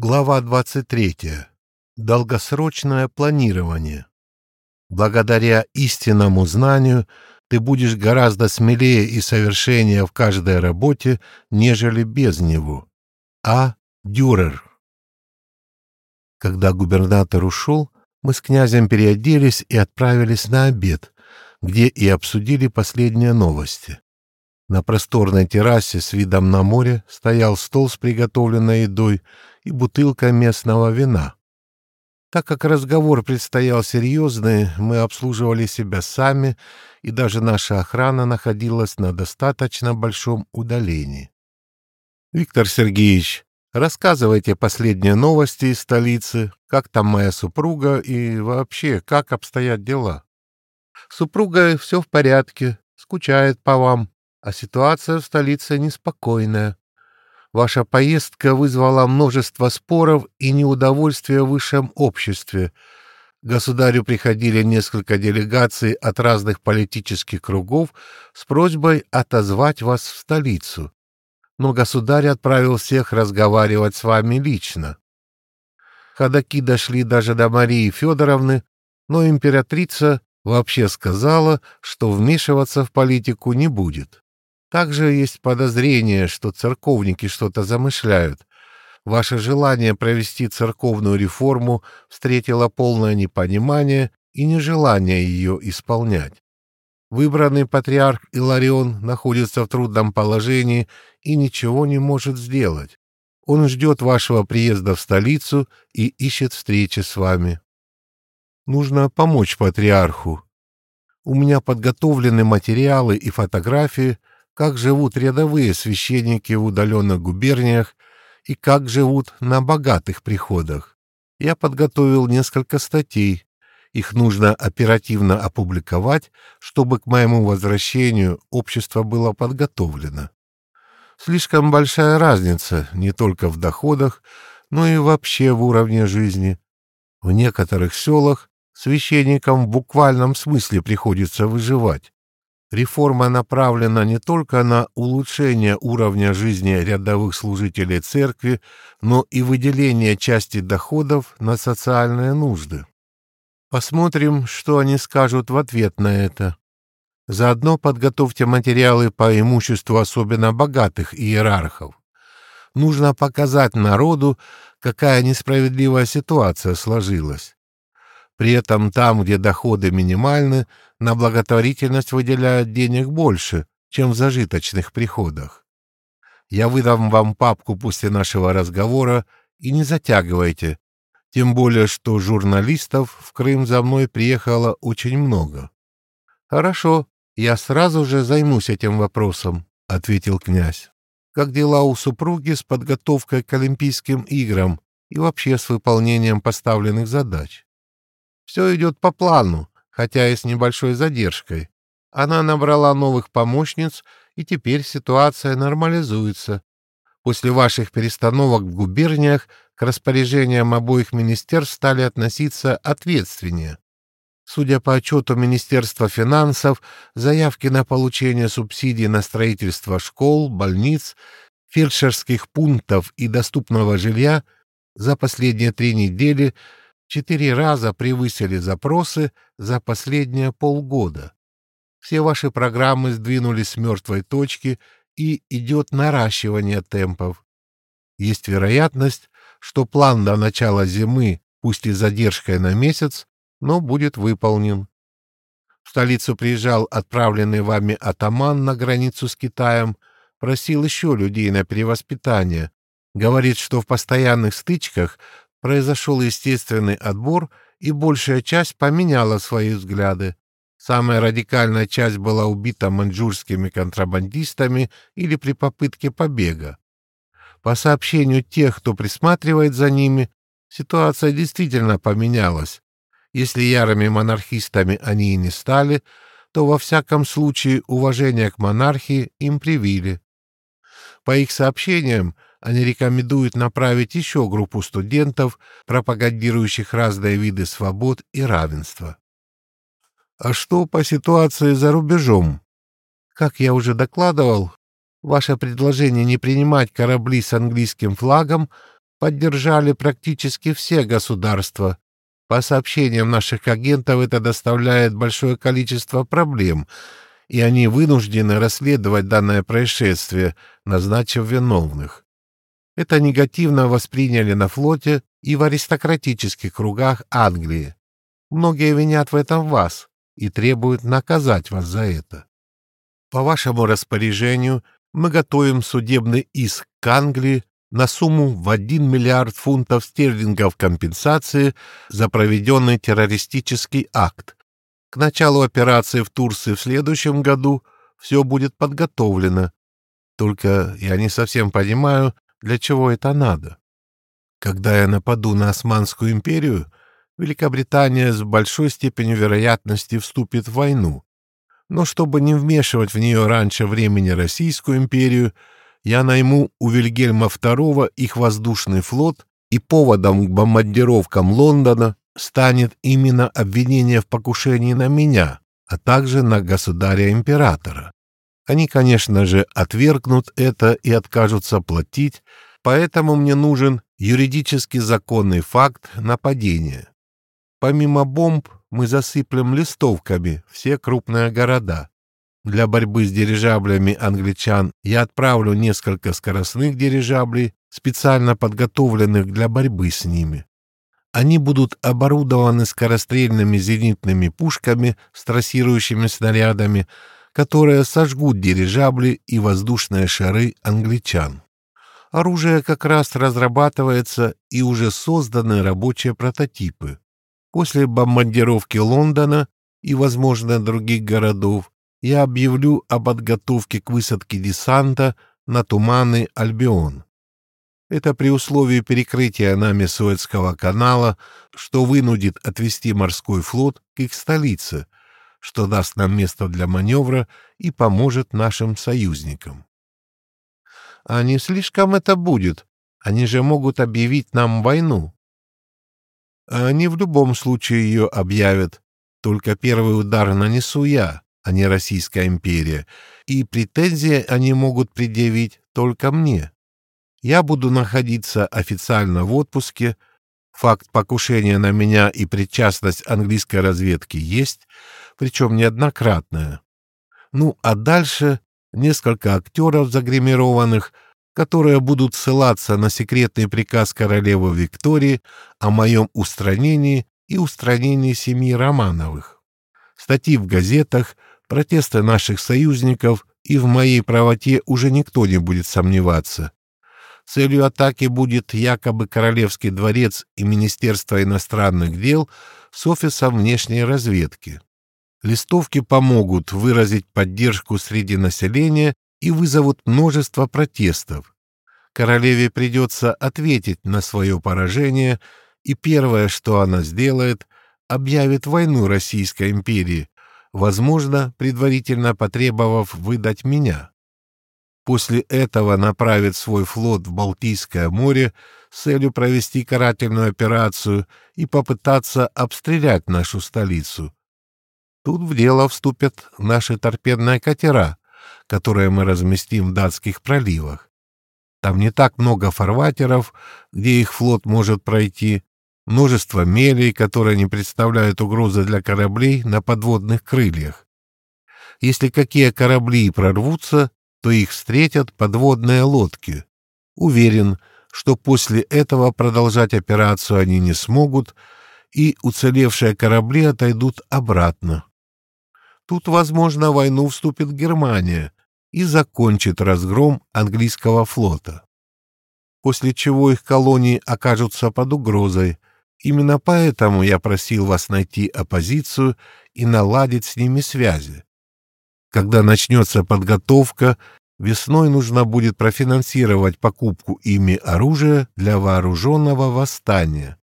Глава 23. Долгосрочное планирование. Благодаря истинному знанию ты будешь гораздо смелее и совершеннее в каждой работе, нежели без него. А. Дюрер. Когда губернатор ушел, мы с князем переоделись и отправились на обед, где и обсудили последние новости. На просторной террасе с видом на море стоял стол с приготовленной едой и бутылка местного вина. Так как разговор предстоял серьезный, мы обслуживали себя сами, и даже наша охрана находилась на достаточно большом удалении. «Виктор Сергеевич, рассказывайте последние новости из столицы, как там моя супруга и вообще, как обстоят дела?» «Супруга все в порядке, скучает по вам», а ситуация в столице неспокойная. Ваша поездка вызвала множество споров и неудовольствия в высшем обществе. Государю приходили несколько делегаций от разных политических кругов с просьбой отозвать вас в столицу. Но государь отправил всех разговаривать с вами лично. Ходаки дошли даже до Марии Федоровны, но императрица вообще сказала, что вмешиваться в политику не будет. Также есть подозрение, что церковники что-то замышляют. Ваше желание провести церковную реформу встретило полное непонимание и нежелание ее исполнять. Выбранный патриарх Иларион находится в трудном положении и ничего не может сделать. Он ждет вашего приезда в столицу и ищет встречи с вами. Нужно помочь патриарху. У меня подготовлены материалы и фотографии, как живут рядовые священники в удаленных губерниях и как живут на богатых приходах. Я подготовил несколько статей. Их нужно оперативно опубликовать, чтобы к моему возвращению общество было подготовлено. Слишком большая разница не только в доходах, но и вообще в уровне жизни. В некоторых селах священникам в буквальном смысле приходится выживать. Реформа направлена не только на улучшение уровня жизни рядовых служителей церкви, но и выделение части доходов на социальные нужды. Посмотрим, что они скажут в ответ на это. Заодно подготовьте материалы по имуществу особенно богатых иерархов. Нужно показать народу, какая несправедливая ситуация сложилась. При этом там, где доходы минимальны, на благотворительность выделяют денег больше, чем в зажиточных приходах. Я выдам вам папку после нашего разговора и не затягивайте, тем более что журналистов в Крым за мной приехало очень много. — Хорошо, я сразу же займусь этим вопросом, — ответил князь. — Как дела у супруги с подготовкой к Олимпийским играм и вообще с выполнением поставленных задач? Все идет по плану, хотя и с небольшой задержкой. Она набрала новых помощниц, и теперь ситуация нормализуется. После ваших перестановок в губерниях к распоряжениям обоих министерств стали относиться ответственнее. Судя по отчету Министерства финансов, заявки на получение субсидий на строительство школ, больниц, фельдшерских пунктов и доступного жилья за последние три недели – четыре раза превысили запросы за последние полгода. Все ваши программы сдвинулись с мертвой точки, и идет наращивание темпов. Есть вероятность, что план до начала зимы, пусть и задержкой на месяц, но будет выполнен. В столицу приезжал отправленный вами атаман на границу с Китаем, просил еще людей на перевоспитание. Говорит, что в постоянных стычках произошел естественный отбор, и большая часть поменяла свои взгляды. Самая радикальная часть была убита маньчжурскими контрабандистами или при попытке побега. По сообщению тех, кто присматривает за ними, ситуация действительно поменялась. Если ярыми монархистами они и не стали, то во всяком случае уважение к монархии им привили. По их сообщениям, они рекомендуют направить еще группу студентов, пропагандирующих разные виды свобод и равенства. А что по ситуации за рубежом? Как я уже докладывал, ваше предложение не принимать корабли с английским флагом поддержали практически все государства. По сообщениям наших агентов, это доставляет большое количество проблем, и они вынуждены расследовать данное происшествие, назначив виновных. Это негативно восприняли на флоте и в аристократических кругах Англии. Многие винят в этом вас и требуют наказать вас за это. По вашему распоряжению мы готовим судебный иск к Англии на сумму в 1 миллиард фунтов стерлингов компенсации за проведенный террористический акт. К началу операции в Турции в следующем году все будет подготовлено. Только я не совсем понимаю, для чего это надо. Когда я нападу на Османскую империю, Великобритания с большой степенью вероятности вступит в войну. Но чтобы не вмешивать в нее раньше времени Российскую империю, я найму у Вильгельма II их воздушный флот, и поводом к бомбардировкам Лондона станет именно обвинение в покушении на меня, а также на государя-императора. Они, конечно же, отвергнут это и откажутся платить, поэтому мне нужен юридически законный факт нападения. Помимо бомб мы засыплем листовками все крупные города. Для борьбы с дирижаблями англичан я отправлю несколько скоростных дирижаблей, специально подготовленных для борьбы с ними. Они будут оборудованы скорострельными зенитными пушками с трассирующими снарядами, которые сожгут дирижабли и воздушные шары англичан. Оружие как раз разрабатывается и уже созданы рабочие прототипы. После бомбардировки Лондона и, возможно, других городов я объявлю о подготовке к высадке десанта на туманный Альбион. Это при условии перекрытия нами Суэцкого канала, что вынудит отвести морской флот к их столице, что даст нам место для маневра и поможет нашим союзникам. А не слишком это будет? Они же могут объявить нам войну. Они в любом случае ее объявят. Только первый удар нанесу я, а не Российская империя, и претензии они могут предъявить только мне. Я буду находиться официально в отпуске, факт покушения на меня и причастность английской разведки есть, причем неоднократная. Ну, а дальше несколько актеров загримированных, которые будут ссылаться на секретный приказ королевы Виктории о моем устранении и устранении семьи Романовых. Статьи в газетах, протесты наших союзников, и в моей правоте уже никто не будет сомневаться. Целью атаки будет якобы Королевский дворец и Министерство иностранных дел с офисом внешней разведки. Листовки помогут выразить поддержку среди населения и вызовут множество протестов. Королеве придется ответить на свое поражение, и первое, что она сделает, объявит войну Российской империи, возможно, предварительно потребовав выдать меня. После этого направит свой флот в Балтийское море с целью провести карательную операцию и попытаться обстрелять нашу столицу. Тут в дело вступят наши торпедные катера, которые мы разместим в датских проливах. Там не так много фарватеров, где их флот может пройти, множество мелей, которые не представляют угрозы для кораблей на подводных крыльях. Если какие корабли прорвутся, то их встретят подводные лодки. Уверен, что после этого продолжать операцию они не смогут, и уцелевшие корабли отойдут обратно. Тут, возможно, в войну вступит Германия и закончит разгром английского флота. После чего их колонии окажутся под угрозой. Именно поэтому я просил вас найти оппозицию и наладить с ними связи. Когда начнется подготовка, весной нужно будет профинансировать покупку ими оружия для вооруженного восстания.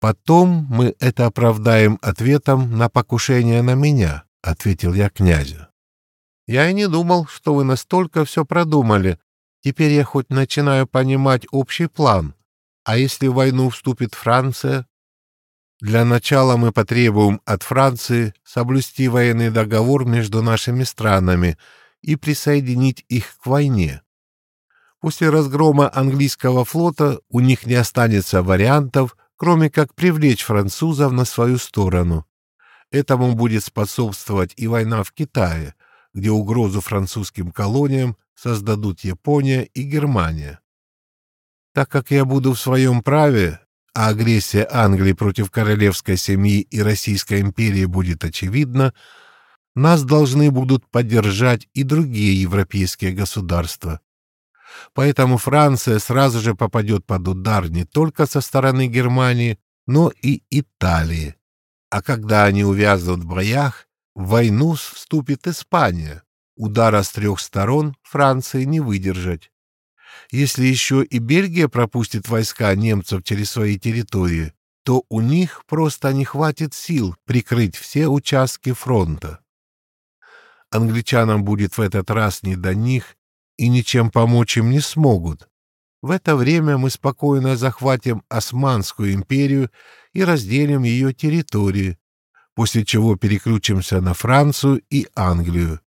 Потом мы это оправдаем ответом на покушение на меня, — ответил я князю. Я и не думал, что вы настолько все продумали. Теперь я хоть начинаю понимать общий план. А если в войну вступит Франция, для начала мы потребуем от Франции соблюсти военный договор между нашими странами и присоединить их к войне. После разгрома английского флота у них не останется вариантов, кроме как привлечь французов на свою сторону. Этому будет способствовать и война в Китае, где угрозу французским колониям создадут Япония и Германия. Так как я буду в своем праве, а агрессия Англии против королевской семьи и Российской империи будет очевидна, нас должны будут поддержать и другие европейские государства. Поэтому Франция сразу же попадет под удар не только со стороны Германии, но и Италии. А когда они увязнут в боях, в войну вступит Испания. Удара с трех сторон Франции не выдержать. Если еще и Бельгия пропустит войска немцев через свои территории, то у них просто не хватит сил прикрыть все участки фронта. Англичанам будет в этот раз не до них, и ничем помочь им не смогут. В это время мы спокойно захватим Османскую империю и разделим ее территории, после чего переключимся на Францию и Англию.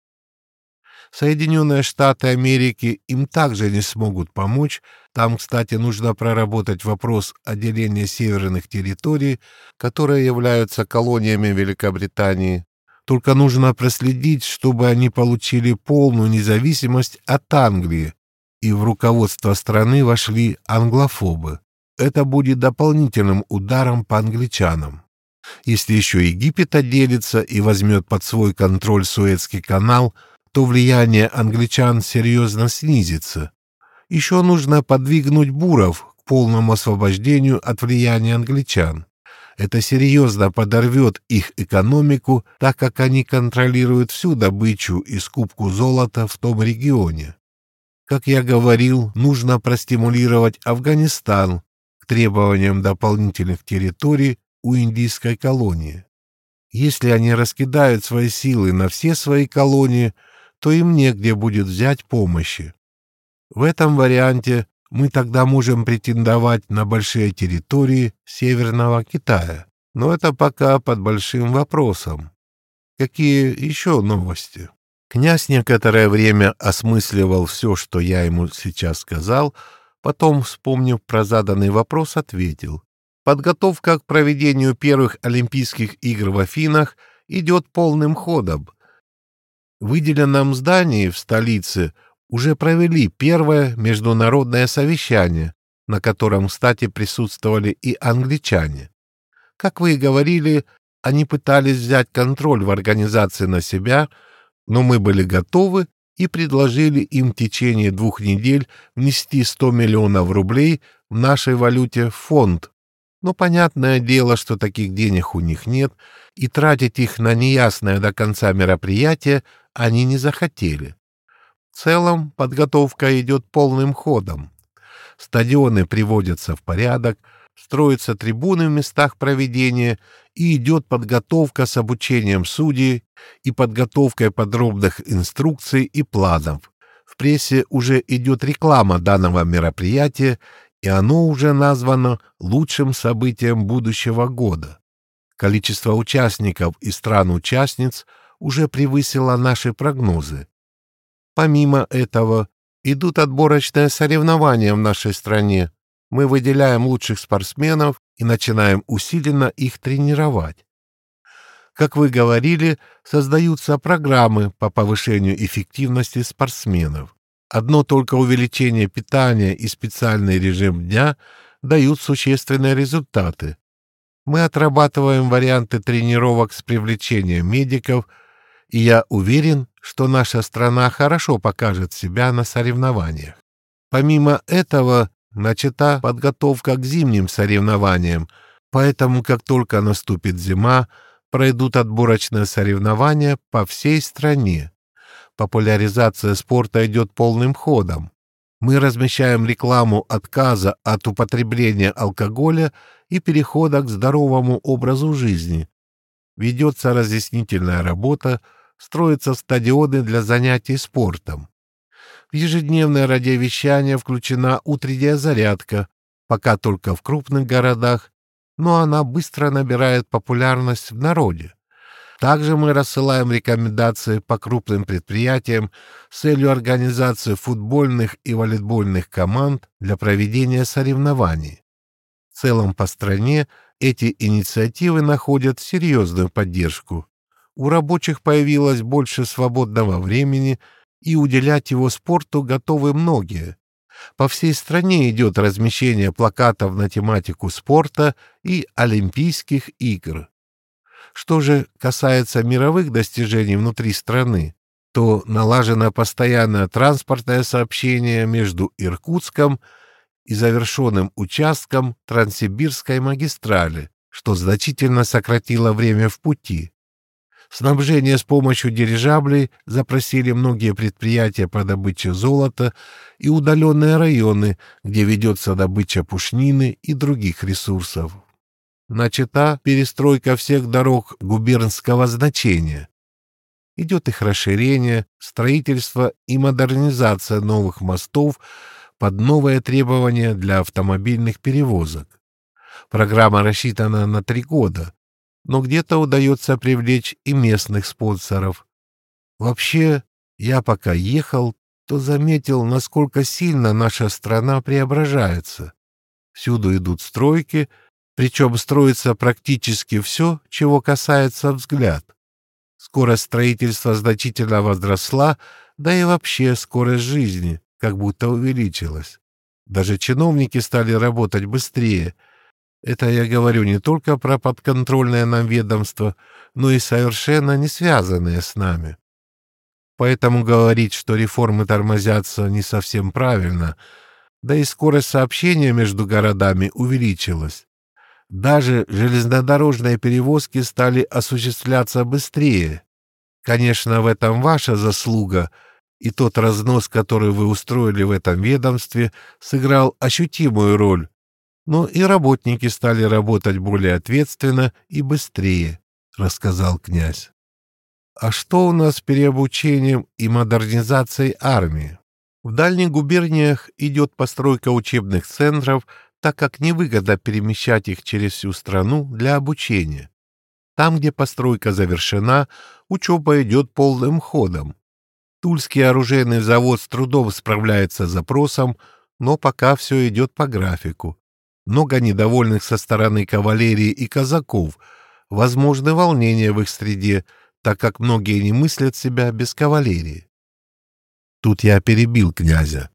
Соединенные Штаты Америки им также не смогут помочь. Там, кстати, нужно проработать вопрос отделения северных территорий, которые являются колониями Великобритании. Только нужно проследить, чтобы они получили полную независимость от Англии, и в руководство страны вошли англофобы. Это будет дополнительным ударом по англичанам. Если еще Египет отделится и возьмет под свой контроль Суэцкий канал, то влияние англичан серьезно снизится. Еще нужно подвигнуть буров к полному освобождению от влияния англичан. Это серьезно подорвет их экономику, так как они контролируют всю добычу и скупку золота в том регионе. Как я говорил, нужно простимулировать Афганистан к требованиям дополнительных территорий у индийской колонии. Если они раскидают свои силы на все свои колонии, то им негде будет взять помощи. В этом варианте мы тогда можем претендовать на большие территории Северного Китая. Но это пока под большим вопросом. Какие еще новости? Князь некоторое время осмысливал все, что я ему сейчас сказал, потом, вспомнив про заданный вопрос, ответил. Подготовка к проведению первых Олимпийских игр в Афинах идет полным ходом. В выделенном здании в столице уже провели первое международное совещание, на котором, кстати, присутствовали и англичане. Как вы и говорили, они пытались взять контроль в организации на себя – но мы были готовы и предложили им в течение двух недель внести 100 миллионов рублей в нашей валюте в фонд. Но понятное дело, что таких денег у них нет, и тратить их на неясное до конца мероприятие они не захотели. В целом подготовка идет полным ходом. Стадионы приводятся в порядок, строятся трибуны в местах проведения и идет подготовка с обучением судей и подготовкой подробных инструкций и планов. В прессе уже идет реклама данного мероприятия, и оно уже названо лучшим событием будущего года. Количество участников и стран-участниц уже превысило наши прогнозы. Помимо этого, идут отборочные соревнования в нашей стране, мы выделяем лучших спортсменов и начинаем усиленно их тренировать. Как вы говорили, создаются программы по повышению эффективности спортсменов. Одно только увеличение питания и специальный режим дня дают существенные результаты. Мы отрабатываем варианты тренировок с привлечением медиков, и я уверен, что наша страна хорошо покажет себя на соревнованиях. Помимо этого, начата подготовка к зимним соревнованиям, поэтому как только наступит зима, пройдут отборочные соревнования по всей стране. Популяризация спорта идет полным ходом. Мы размещаем рекламу отказа от употребления алкоголя и перехода к здоровому образу жизни. Ведется разъяснительная работа, строятся стадионы для занятий спортом. В ежедневное радиовещание включена утренняя зарядка, пока только в крупных городах, но она быстро набирает популярность в народе. Также мы рассылаем рекомендации по крупным предприятиям с целью организации футбольных и волейбольных команд для проведения соревнований. В целом по стране эти инициативы находят серьезную поддержку. У рабочих появилось больше свободного времени, и уделять его спорту готовы многие. По всей стране идет размещение плакатов на тематику спорта и Олимпийских игр. Что же касается мировых достижений внутри страны, то налажено постоянное транспортное сообщение между Иркутском и завершенным участком Транссибирской магистрали, что значительно сократило время в пути. Снабжение с помощью дирижаблей запросили многие предприятия по добыче золота и удаленные районы, где ведется добыча пушнины и других ресурсов. Начата перестройка всех дорог губернского значения. Идет их расширение, строительство и модернизация новых мостов под новые требования для автомобильных перевозок. Программа рассчитана на три года, но где-то удается привлечь и местных спонсоров. Вообще, я пока ехал, то заметил, насколько сильно наша страна преображается. Всюду идут стройки, причем строится практически все, чего касается взгляд. Скорость строительства значительно возросла, да и вообще скорость жизни как будто увеличилась. Даже чиновники стали работать быстрее — это я говорю не только про подконтрольное нам ведомство, но и совершенно не связанные с нами. Поэтому говорить, что реформы тормозятся, не совсем правильно. Да и скорость сообщения между городами увеличилась. Даже железнодорожные перевозки стали осуществляться быстрее. Конечно, в этом ваша заслуга, и тот разнос, который вы устроили в этом ведомстве, сыграл ощутимую роль но и работники стали работать более ответственно и быстрее, рассказал князь. А что у нас с переобучением и модернизацией армии? В дальних губерниях идет постройка учебных центров, так как невыгодно перемещать их через всю страну для обучения. Там, где постройка завершена, учеба идет полным ходом. Тульский оружейный завод с трудом справляется с запросом, но пока все идет по графику много недовольных со стороны кавалерии и казаков, возможны волнения в их среде, так как многие не мыслят себя без кавалерии. Тут я перебил князя.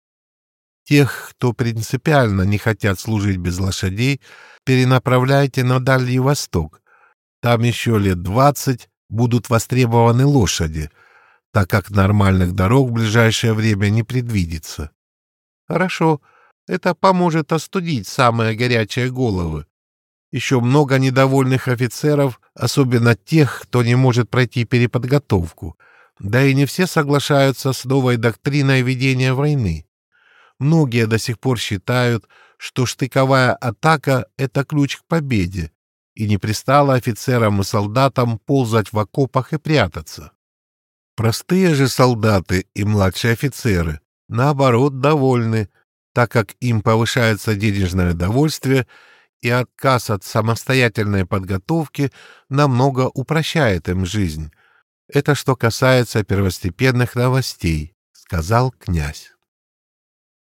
Тех, кто принципиально не хотят служить без лошадей, перенаправляйте на Дальний Восток. Там еще лет двадцать будут востребованы лошади, так как нормальных дорог в ближайшее время не предвидится. Хорошо, это поможет остудить самые горячие головы. Еще много недовольных офицеров, особенно тех, кто не может пройти переподготовку. Да и не все соглашаются с новой доктриной ведения войны. Многие до сих пор считают, что штыковая атака — это ключ к победе, и не пристало офицерам и солдатам ползать в окопах и прятаться. Простые же солдаты и младшие офицеры, наоборот, довольны, так как им повышается денежное довольствие, и отказ от самостоятельной подготовки намного упрощает им жизнь. Это что касается первостепенных новостей, сказал князь.